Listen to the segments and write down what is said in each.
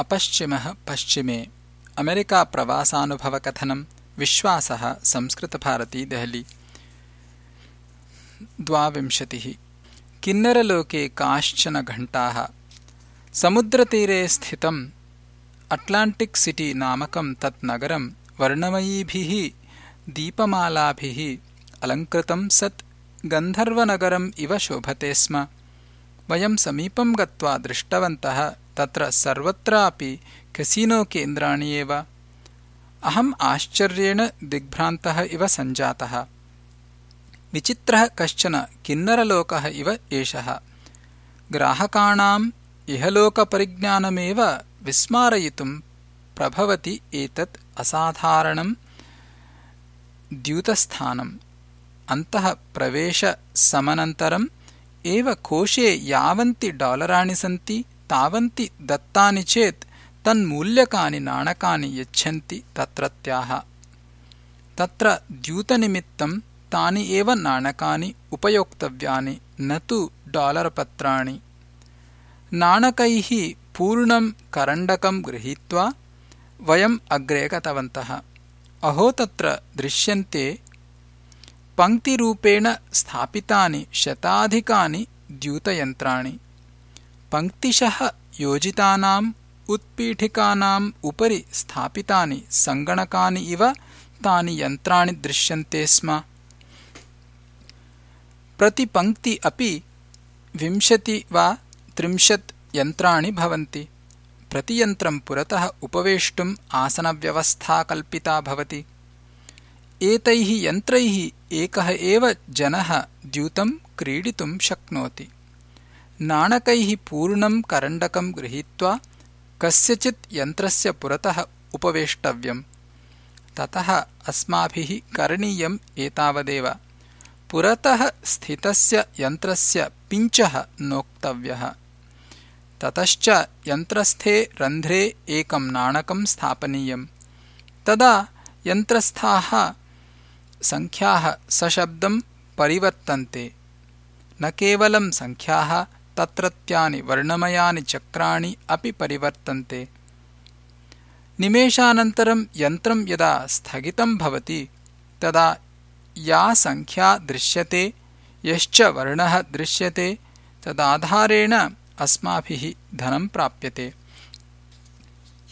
अपश्चिमः पश्चिमे। अमेरिकाप्रवासानुभवकथनम् विश्वासः संस्कृतभारती देहली। द्वाविंशतिः। किन्नरलोके काश्चन घण्टाः। समुद्रतीरे स्थितम् अट्लाण्टिक् सिटी नामकं तत् नगरं वर्णमयीभिः दीपमालाभिः अलङ्कृतं सत् गन्धर्वनगरम् इव शोभते स्म। वयं समीपं गत्वा दृष्टवन्तः तत्र सर्वत्रापि कसिनो केन्द्राणि एव। अहम् आश्चर्येण दिग्भ्रान्तः इव सञ्जातः। विचित्रः कश्चन किन्नरलोकः इव एषः। ग्राहकाणाम् इहलोकपरिज्ञानमेव विस्मारयितुम् प्रभवति एतत् असाधारणम् द्यूतस्थानम्। अन्तः प्रवेशसमनन्तरम् एव कोशे यावन्ति डालराणि सन्ति तावन्ति दत्तानि चेत् तन्मूल्यकानि नाणकानि यच्छन्ति तत्रत्याः। तत्र द्यूतनिमित्तं तानि एव नाणकानि उपयोक्तव्यानि न तु डालरपत्राणि। नाणकैः पूर्णं करण्डकं गृहीत्वा वयम् अग्रे गतवन्तः। अहो तत्र दृश्यन्ते पङ्क्तिरूपेण स्थापितानि शताधिकानि द्यूतयन्त्राणि पङ्क्तिशः योजितानाम् उत्पीठिकानाम् उपरि स्थापितानि सङ्गणकानि इव तानि यन्त्राणि दृश्यन्ते स्म। प्रतिपङ्क्ति अपि विंशति वा त्रिंशत् यन्त्राणि भवन्ति। प्रतियन्त्रं पुरतः उपवेष्टुम् आसनव्यवस्था कल्पिता भवति। एतैः यन्त्रैः एकः एव जनः द्यूतं क्रीडितुं शक्नोति नाणकैः पूर्णं करण्डकं गृहीत्वा कस्यचित् यन्त्रस्य पुरतः उपवेष्टव्यम्। ततः अस्माभिः करणीयम् एतावदेव। पुरतः स्थितस्य यन्त्रस्य पिञ्चः नोक्तव्यः। ततश्च यन्त्रस्थे रन्ध्रे एकं नाणकं स्थापनीयम्। तदा यन्त्रस्थाः सङ्ख्याः सशब्दम् परिवर्तन्ते। न केवलं सङ्ख्याः तत्रत्यानि वर्णमयानि चक्राणि अपि परिवर्तन्ते। निमेषानन्तरं यन्त्रं यदा स्थगितं भवति तदा या सङ्ख्या दृश्यते यश्च वर्णः दृश्यते तदाधारेण अस्माभिः धनं प्राप्यते।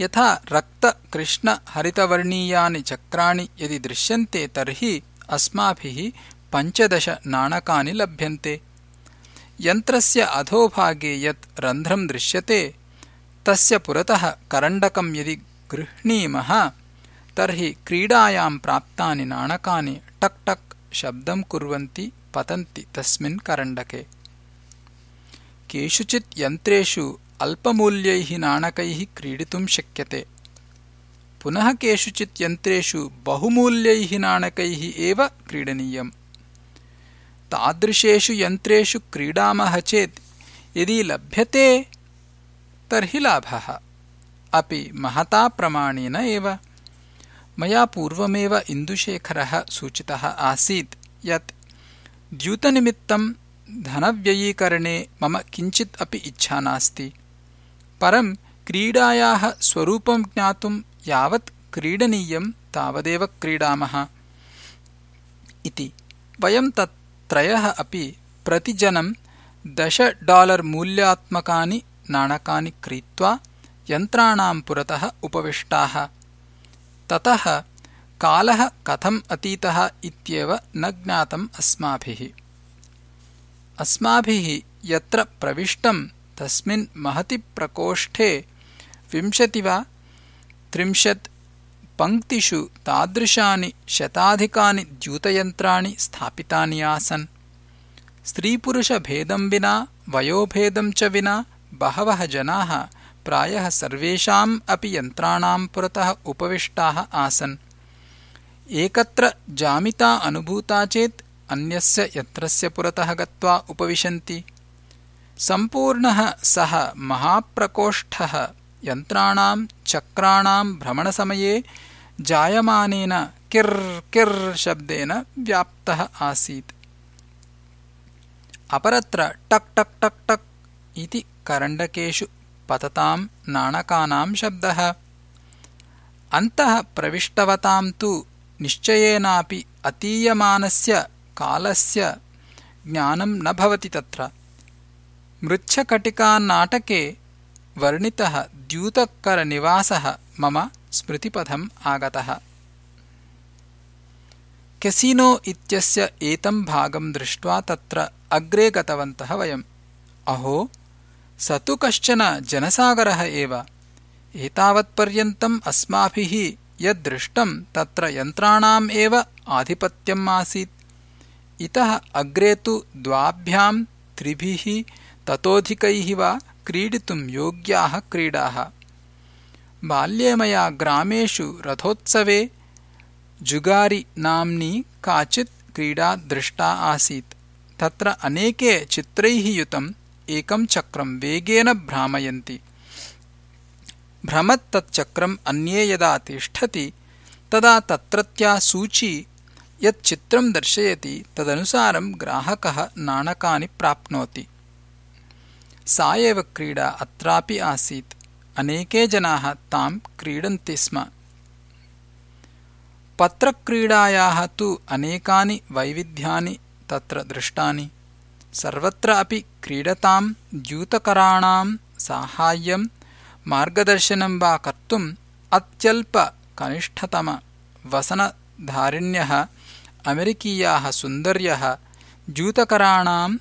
यथा रक्तकृष्णहरितवर्णीयानि चक्राणि यदि दृश्यन्ते तर्हि अस्माभिः पञ्चदश नाणकानि लभ्यन्ते यन्त्रस्य अधोभागे यत् रन्ध्रं दृश्यते तस्य पुरतः करण्डकं यदि गृह्णीमः तर्हि क्रीडायां प्राप्तानि नाणकानि टक् टक् शब्दं कुर्वन्ति पतन्ति तस्मिन् करण्डके। केषुचित् यन्त्रेषु अल्पमूल्यैः नाणकैः क्रीडितुं शक्यते। पुनः केषुचित् यन्त्रेषु बहुमूल्यैः नाणकैः एव क्रीडनीयम् तादृशेषु यन्त्रेषु क्रीडामः चेत् यदि लभ्यते तर्हि लाभः। अपि महता प्रमाणेन एव। मया पूर्वमेव इन्दुशेखरः सूचितः आसीत् यत् द्यूतनिमित्तं धनव्ययीकरणे मम किञ्चित् अपि इच्छा नास्ति। परं क्रीडायाः स्वरूपं ज्ञातुं यावत् क्रीडनीयं तावदेव क्रीडामः। इति। वयं तत्त्रयः अपि प्रतिजनं दश डालर् मूल्यात्मकानि नाणकानि क्रीत्वा यन्त्राणां पुरतः उपविष्टाः। ततः कालः कथम् अतीतः इत्येव न ज्ञातम् अस्माभिः। अस्माभिः यत्र प्रविष्टं तस्मिन् महति प्रकोष्ठे विंशति वा त्रिंशत् पङ्क्तिषु तादृशानि शताधिकानि द्यूतयन्त्राणि स्थापितानि आसन्। स्त्रीपुरुषभेदं विना वयोभेदं च विना बहवः जनाः प्रायः सर्वेषाम् अपि यन्त्राणां पुरतः उपविष्टाः आसन्। एकत्र जामिता अनुभूता चेत् अन्यस्य यन्त्रस्य पुरतः गत्वा उपविशन्ति। सम्पूर्णः सः महाप्रकोष्ठः यन्त्राणां चक्राणां भ्रमणसमये जायमानेन किर् किर् शब्देन व्याप्तः आसीत्। अपरत्र टक् टक् टक् टक् इति करण्डकेषु पतताम् नाणकानाम् शब्दः। अन्तः प्रविष्टवताम् तु निश्चयेनापि अतीयमानस्य कालस्य ज्ञानम् न भवति तत्र। मृच्छकटिकानाटके वर्णितः द्यूतकरनिवासः मम स्मृतिपथम् आगतः। केसिनो इत्यस्य एतम् भागम् दृष्ट्वा तत्र अग्रे गतवन्तः वयम्। अहो स तु कश्चन जनसागरः एव। एतावत्पर्यन्तम् अस्माभिः यद्दृष्टम् तत्र यन्त्राणाम् एव आधिपत्यम् आसीत्। इतः अग्रे तु द्वाभ्याम् त्रिभिः ततोऽधिकैः वा क्रीडितुम् योग्याः क्रीडाः बाल्ये मया ग्रामेषु रथोत्सवे जुगारि नाम्नी काचित् क्रीडा दृष्टा आसीत्। तत्र अनेके चित्रैः युतम् एकम् चक्रम् वेगेन भ्रामयन्ति। भ्रमत्तच्चक्रम् अन्ये यदा तिष्ठति तदा तत्रत्या सूची यच्चित्रम् दर्शयति तदनुसारम् ग्राहकः नाणकानि प्राप्नोति। सा एव क्रीडा अत्रापि आसीत् अनेके जनाः ताम् क्रीडन्ति स्म। पत्रक्रीडायाः तु अनेकानि वैविध्यानि तत्र दृष्टानि। सर्वत्र अपि क्रीडताम् द्यूतकराणाम् साहाय्यम् मार्गदर्शनम् वा कर्तुम् अत्यल्पकनिष्ठतमवसनधारिण्यः अमेरिकीयाः सुन्दर्यः द्यूतकराणाम्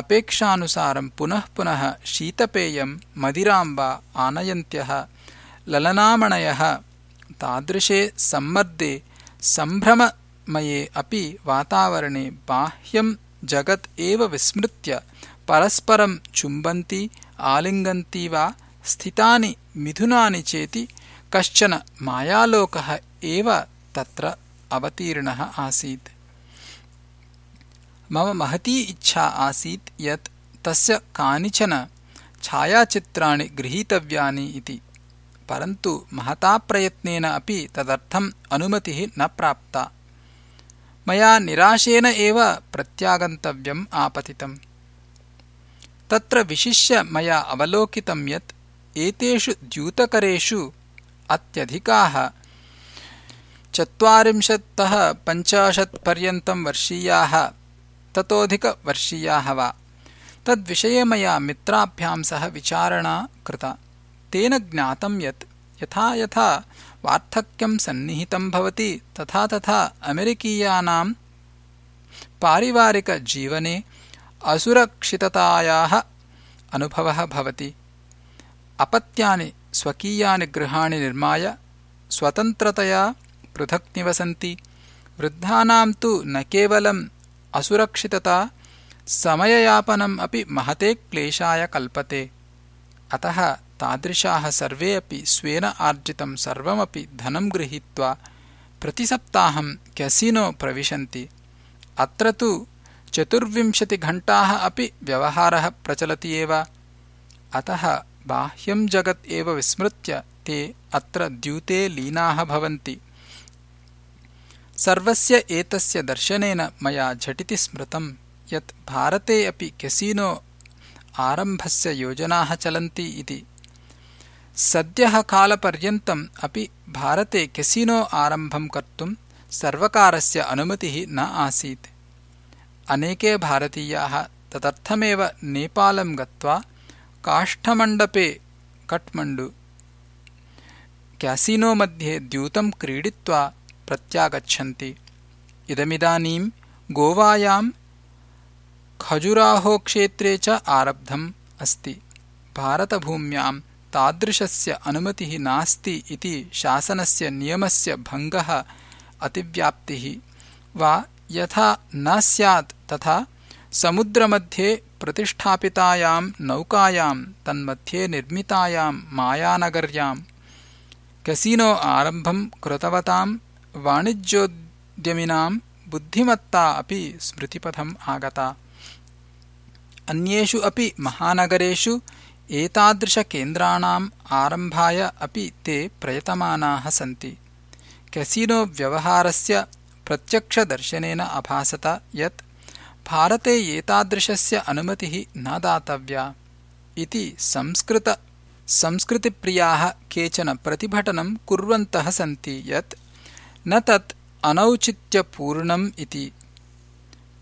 अपेक्षानुसारम् पुनः पुनः शीतपेयम् मदिराम् वा आनयन्त्यः ललनामणयः तादृशे सम्मर्दे सम्भ्रममये अपि वातावरणे बाह्यम् जगत् एव विस्मृत्य परस्परम् चुम्बन्ति आलिङ्गन्ति वा स्थितानि मिथुनानि चेति कश्चन मायालोकः एव तत्र अवतीर्णः आसीत् मम महती इच्छा आसीत् यत् तस्य कानिचन छायाचित्राणि गृहीतव्यानि इति। परन्तु महता प्रयत्नेन अपि तदर्थम् अनुमतिः न प्राप्ता। मया निराशेन एव प्रत्यागन्तव्यम् आपतितम्। तत्र विशिष्य मया अवलोकितं यत् एतेषु द्यूतकरेषु अत्यधिकाः चत्वारिंशत्तः पञ्चाशत्पर्यन्तम् वर्षीयाः ततोऽधिकवर्षीयाः वा। तद्विषये मया मित्राभ्याम् सह विचारणा कृता। तेन ज्ञातम् यत् यथा यथा वार्धक्यम् सन्निहितम् भवति तथा तथा अमेरिकीयानाम् पारिवारिकजीवने असुरक्षिततायाः अनुभवः भवति। अपत्यानि स्वकीयानि गृहाणि निर्माय स्वतन्त्रतया पृथक् निवसन्ति। वृद्धानाम् तु न केवलम् असुरक्षितता समययापनम् अपि महते क्लेशाय कल्पते। अतः तादृशाः सर्वे अपि स्वेन आर्जितं सर्वमपि धनं गृहीत्वा प्रतिसप्ताहं केसिनो प्रविशन्ति। अत्र तु चतुर्विंशतिघण्टाः अपि व्यवहारः प्रचलति एव। अतः बाह्यं जगत् एव विस्मृत्य ते अत्र द्यूते लीनाः भवन्ति सर्वस्य एतस्य दर्शनेन मया झटिति स्मृतम् यत् भारते अपि केसिनो आरम्भस्य योजनाः चलन्ति इति। सद्यः कालपर्यन्तम् अपि भारते केसिनो आरम्भं कर्तुम् सर्वकारस्य अनुमतिः न आसीत्। अनेके भारतीयाः तदर्थमेव नेपालम् गत्वा काष्ठमण्डपे कट्मण्डु केसिनो मध्ये द्यूतम् क्रीडित्वा प्रत्यागच्छन्ति। इदमिदानीम् गोवायाम् खजुराहोक्षेत्रे च आरब्धम् अस्ति। भारतभूम्याम् तादृशस्य अनुमतिः नास्ति इति शासनस्य नियमस्य भङ्गः अतिव्याप्तिः वा यथा न स्यात् तथा समुद्रमध्ये प्रतिष्ठापितायाम् नौकायाम् तन्मध्ये निर्मितायाम् मायानगर्याम् कसिनो आरम्भम् कृतवताम् वाणिज्योद्यमिनाम् बुद्धिमत्ता अपि स्मृतिपथम् आगता। अन्येषु अपि महानगरेषु एतादृशकेन्द्राणाम् आरम्भाय अपि ते प्रयतमानाः सन्ति। केसिनो व्यवहारस्य प्रत्यक्षदर्शनेन अभासत यत् भारते एतादृशस्य अनुमतिः न दातव्या इति संस्कृत संस्कृतिप्रियाः केचन प्रतिभटनं कुर्वन्तः सन्ति यत् न तत् अनौचित्यपूर्णम् इति।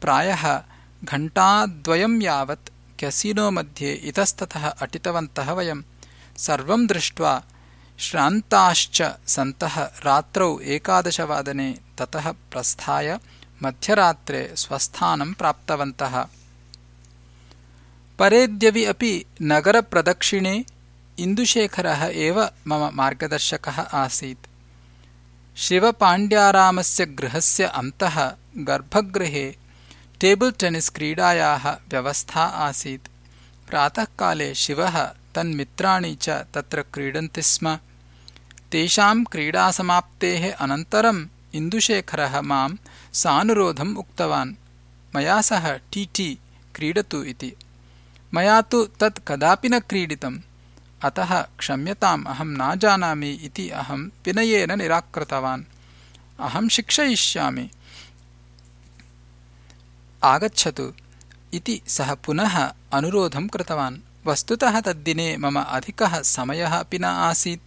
प्रायः घण्टाद्वयं यावत् केसिनो मध्ये इतस्ततः अटितवन्तः वयम् सर्वं दृष्ट्वा श्रान्ताश्च सन्तः रात्रौ एकादशवादने ततः प्रस्थाय मध्यरात्रे स्वस्थानं प्राप्तवन्तः। परेद्यवि अपि नगरप्रदक्षिणे इन्दुशेखरः एव मम मार्गदर्शकः आसीत् शिवपाण्ड्यारामस्य गृहस्य अन्तः गर्भगृहे टेबल् टेनिस् क्रीडायाः व्यवस्था आसीत्. प्रातःकाले शिवः तन्मित्राणि च तत्र क्रीडन्ति स्म। तेषां क्रीडासमाप्तेः अनन्तरम् इन्दुशेखरः मां सानुरोधम् उक्तवान्। मया सह टीटी क्रीडतु इति। मया तु तत् कदापि न क्रीडितम् अतः क्षम्यताम् अहं न जानामि इति अहं विनयेन निराकृतवान्। अहं शिक्षयिष्यामि। आगच्छतु इति सः पुनः अनुरोधं कृतवान्। वस्तुतः तद्दिने मम अधिकः समयः अपि न आसीत्।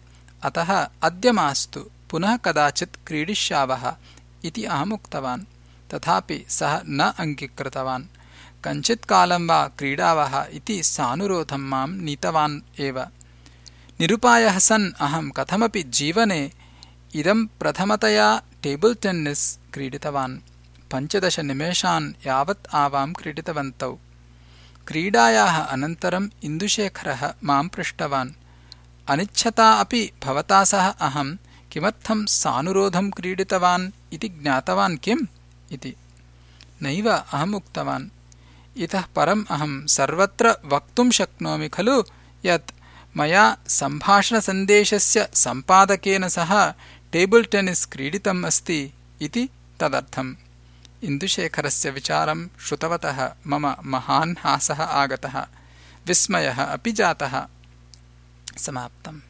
अतः अद्य मास्तु पुनः कदाचित् क्रीडिष्यावः इति अहम् उक्तवान्। तथापि सः न अङ्गीकृतवान्। कञ्चित्कालं वा क्रीडावः इति सानुरोधं मां नीतवान् एव निरुपायः सन् अहं कथमपि जीवने इदं प्रथमतया टेबल् टेन्निस् क्रीडितवान्। पञ्चदशनिमेषान् यावत् आवां क्रीडितवन्तौ। क्रीडायाः अनन्तरम् इन्दुशेखरः मां पृष्टवान्। अनिच्छता अपि भवता सह अहं किमर्थं सानुरोधं क्रीडितवान् इति ज्ञातवान् किम् इति। नैव अहम् उक्तवान्। इतः परम् अहं सर्वत्र वक्तुं शक्नोमि खलु यत् मया सम्भाषणसन्देशस्य सम्पादकेन सह टेबल् टेनिस् क्रीडितम् अस्ति इति तदर्थम्। इन्दुशेखरस्य विचारं श्रुतवतः मम महान् हासः आगतः। विस्मयः अपि जातः। समाप्तम्